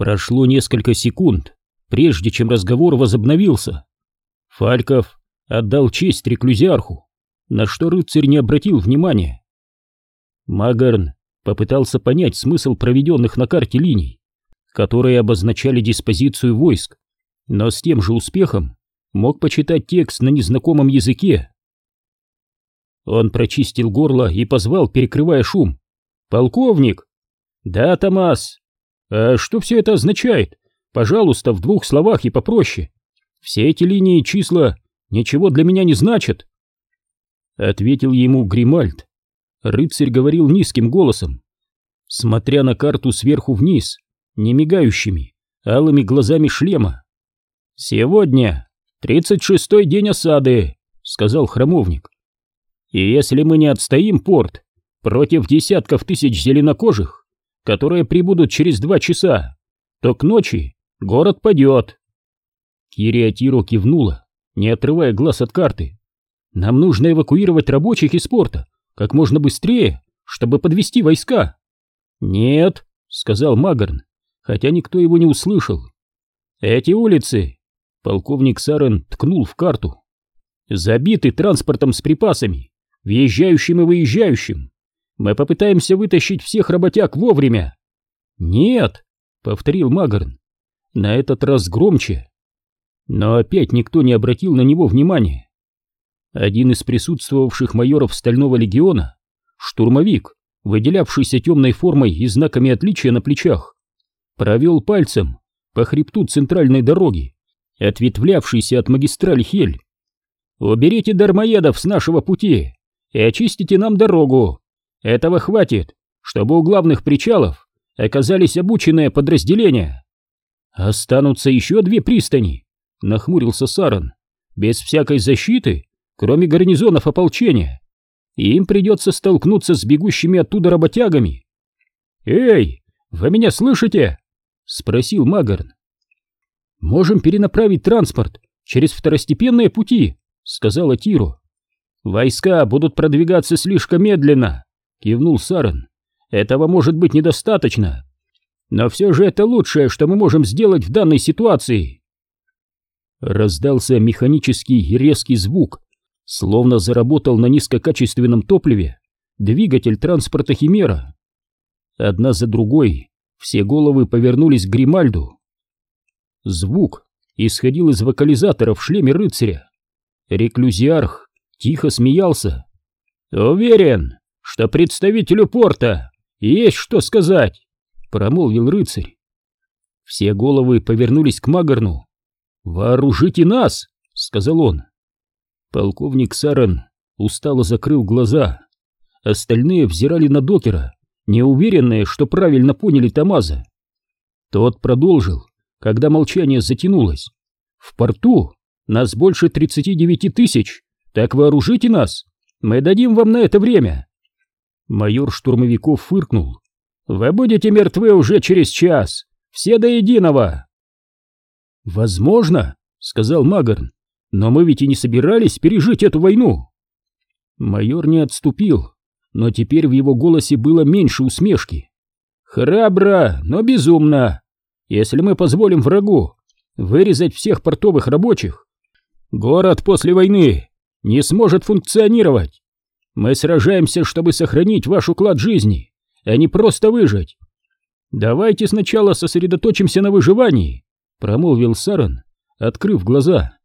Прошло несколько секунд, прежде чем разговор возобновился. Фальков отдал честь реклюзиарху, на что рыцарь не обратил внимания. Магарн попытался понять смысл проведенных на карте линий, которые обозначали диспозицию войск, но с тем же успехом мог почитать текст на незнакомом языке. Он прочистил горло и позвал, перекрывая шум. «Полковник!» «Да, Томас!» «А что все это означает? Пожалуйста, в двух словах и попроще. Все эти линии и числа ничего для меня не значат!» Ответил ему Гримальд. Рыцарь говорил низким голосом, смотря на карту сверху вниз, не мигающими, алыми глазами шлема. «Сегодня тридцать шестой день осады», — сказал храмовник. «И если мы не отстоим порт против десятков тысяч зеленокожих, которые прибудут через два часа, то к ночи город падет». Кириатиро кивнула, не отрывая глаз от карты. «Нам нужно эвакуировать рабочих из порта как можно быстрее, чтобы подвести войска. Нет, сказал Магарн, хотя никто его не услышал. Эти улицы, полковник Сарен ткнул в карту, забиты транспортом с припасами, въезжающим и выезжающим. Мы попытаемся вытащить всех работяг вовремя. Нет, повторил Магарн, на этот раз громче. Но опять никто не обратил на него внимания. Один из присутствовавших майоров Стального легиона, штурмовик, выделявшийся темной формой и знаками отличия на плечах, провел пальцем по хребту центральной дороги, ответвлявшейся от магистрали Хель. «Уберите дармоедов с нашего пути и очистите нам дорогу. Этого хватит, чтобы у главных причалов оказались обученные подразделения. Останутся еще две пристани», — нахмурился Саран. «Без всякой защиты кроме гарнизонов ополчения, и им придется столкнуться с бегущими оттуда работягами. «Эй, вы меня слышите?» — спросил Магарн. «Можем перенаправить транспорт через второстепенные пути», — сказала Тиру. «Войска будут продвигаться слишком медленно», — кивнул Сарен. «Этого может быть недостаточно. Но все же это лучшее, что мы можем сделать в данной ситуации». Раздался механический резкий звук, Словно заработал на низкокачественном топливе двигатель транспорта Химера. Одна за другой все головы повернулись к Гримальду. Звук исходил из вокализатора в шлеме рыцаря. Реклюзиарх тихо смеялся. «Уверен, что представителю порта есть что сказать», — промолвил рыцарь. Все головы повернулись к Магарну. «Вооружите нас!» — сказал он. Полковник Саран устало закрыл глаза. Остальные взирали на докера, неуверенные, что правильно поняли Тамаза. Тот продолжил, когда молчание затянулось. «В порту нас больше 39 тысяч, так вооружите нас, мы дадим вам на это время». Майор штурмовиков фыркнул. «Вы будете мертвы уже через час, все до единого!» «Возможно», — сказал Магарн, но мы ведь и не собирались пережить эту войну. Майор не отступил, но теперь в его голосе было меньше усмешки. Храбро, но безумно. Если мы позволим врагу вырезать всех портовых рабочих, город после войны не сможет функционировать. Мы сражаемся, чтобы сохранить ваш уклад жизни, а не просто выжить. Давайте сначала сосредоточимся на выживании, промолвил Саран, открыв глаза.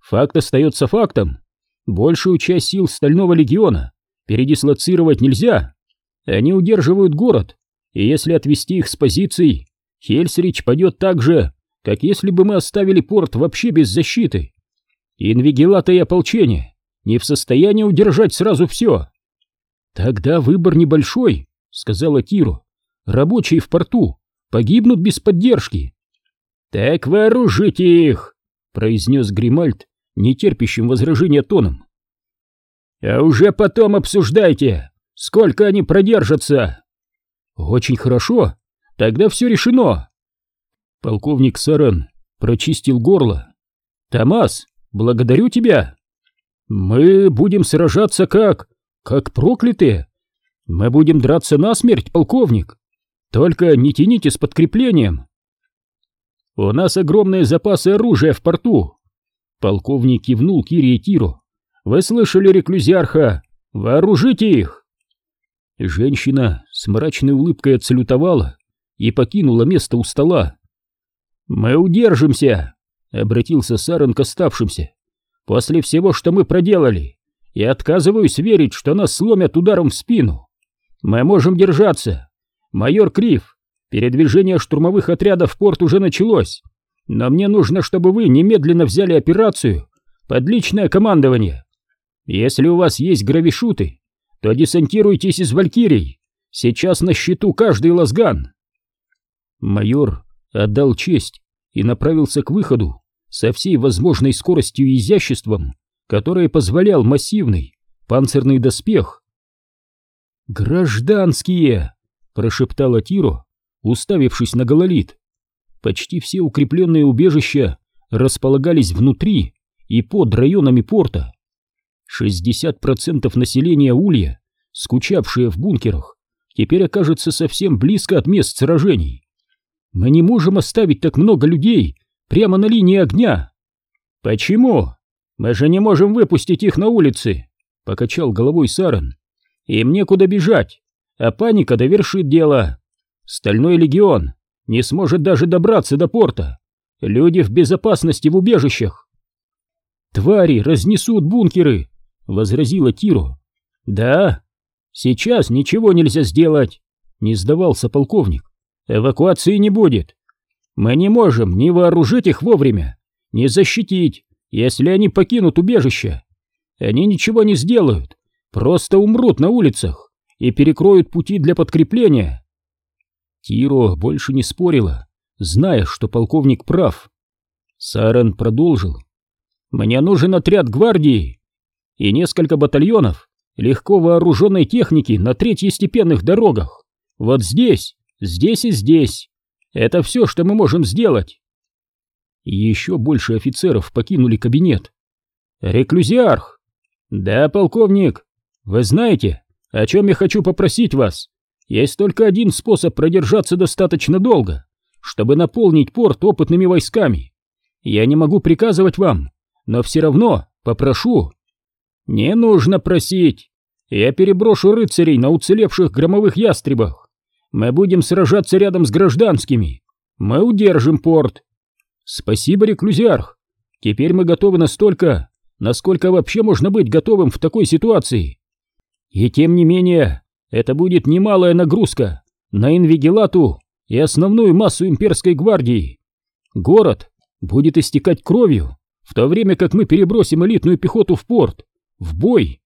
Факт остается фактом. Большую часть сил Стального Легиона передислоцировать нельзя. Они удерживают город, и если отвести их с позиций, Хельсрич пойдет так же, как если бы мы оставили порт вообще без защиты. Инвигилата и ополчение не в состоянии удержать сразу все. Тогда выбор небольшой, сказала Киру. Рабочие в порту погибнут без поддержки. Так вооружите их, произнес Гримальд нетерпящим возражения тоном. «А уже потом обсуждайте, сколько они продержатся!» «Очень хорошо, тогда все решено!» Полковник Саран прочистил горло. «Томас, благодарю тебя! Мы будем сражаться как... как проклятые! Мы будем драться насмерть, полковник! Только не тяните с подкреплением!» У нас огромные запасы оружия в порту. Полковник кивнул Кире и Тиру. Вы слышали реклюзиарха? Вооружите их! Женщина с мрачной улыбкой отсалютовала и покинула место у стола. «Мы удержимся!» — обратился Сарен к оставшимся. «После всего, что мы проделали, я отказываюсь верить, что нас сломят ударом в спину. Мы можем держаться. Майор Крив, передвижение штурмовых отрядов в порт уже началось, но мне нужно, чтобы вы немедленно взяли операцию под личное командование. Если у вас есть гравишуты, то десантируйтесь из Валькирий. Сейчас на счету каждый лазган. Майор отдал честь и направился к выходу со всей возможной скоростью и изяществом, которое позволял массивный панцирный доспех. «Гражданские!» — прошептала Тиро, уставившись на гололит. Почти все укрепленные убежища располагались внутри и под районами порта. 60% населения Улья, скучавшие в бункерах, теперь окажется совсем близко от мест сражений. Мы не можем оставить так много людей прямо на линии огня. Почему? Мы же не можем выпустить их на улицы, покачал головой Сарен. Им некуда бежать, а паника довершит дело. Стальной легион не сможет даже добраться до порта. Люди в безопасности в убежищах. Твари разнесут бункеры, возразила Тиро. Да, сейчас ничего нельзя сделать, не сдавался полковник. Эвакуации не будет. Мы не можем ни вооружить их вовремя, ни защитить, если они покинут убежище. Они ничего не сделают, просто умрут на улицах и перекроют пути для подкрепления. Тиро больше не спорила, зная, что полковник прав. Сарен продолжил. «Мне нужен отряд гвардии и несколько батальонов легко вооруженной техники на третьестепенных дорогах. Вот здесь, здесь и здесь. Это все, что мы можем сделать». Еще больше офицеров покинули кабинет. «Реклюзиарх!» «Да, полковник, вы знаете, о чем я хочу попросить вас?» Есть только один способ продержаться достаточно долго, чтобы наполнить порт опытными войсками. Я не могу приказывать вам, но все равно попрошу. Не нужно просить. Я переброшу рыцарей на уцелевших громовых ястребах. Мы будем сражаться рядом с гражданскими. Мы удержим порт. Спасибо, реклюзиарх. Теперь мы готовы настолько, насколько вообще можно быть готовым в такой ситуации. И тем не менее, это будет немалая нагрузка на инвигилату и основную массу имперской гвардии. Город будет истекать кровью, в то время как мы перебросим элитную пехоту в порт, в бой.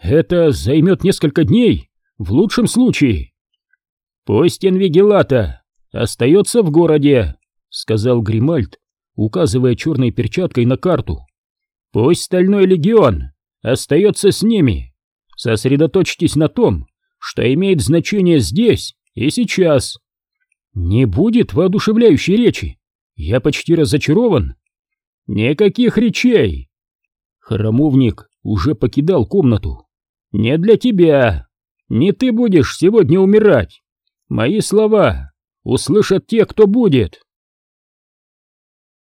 Это займет несколько дней, в лучшем случае. Пусть инвигилата остается в городе, сказал Гримальд, указывая черной перчаткой на карту. Пусть стальной легион остается с ними. Сосредоточьтесь на том, что имеет значение здесь и сейчас. Не будет воодушевляющей речи. Я почти разочарован. Никаких речей. Храмовник уже покидал комнату. Не для тебя. Не ты будешь сегодня умирать. Мои слова услышат те, кто будет.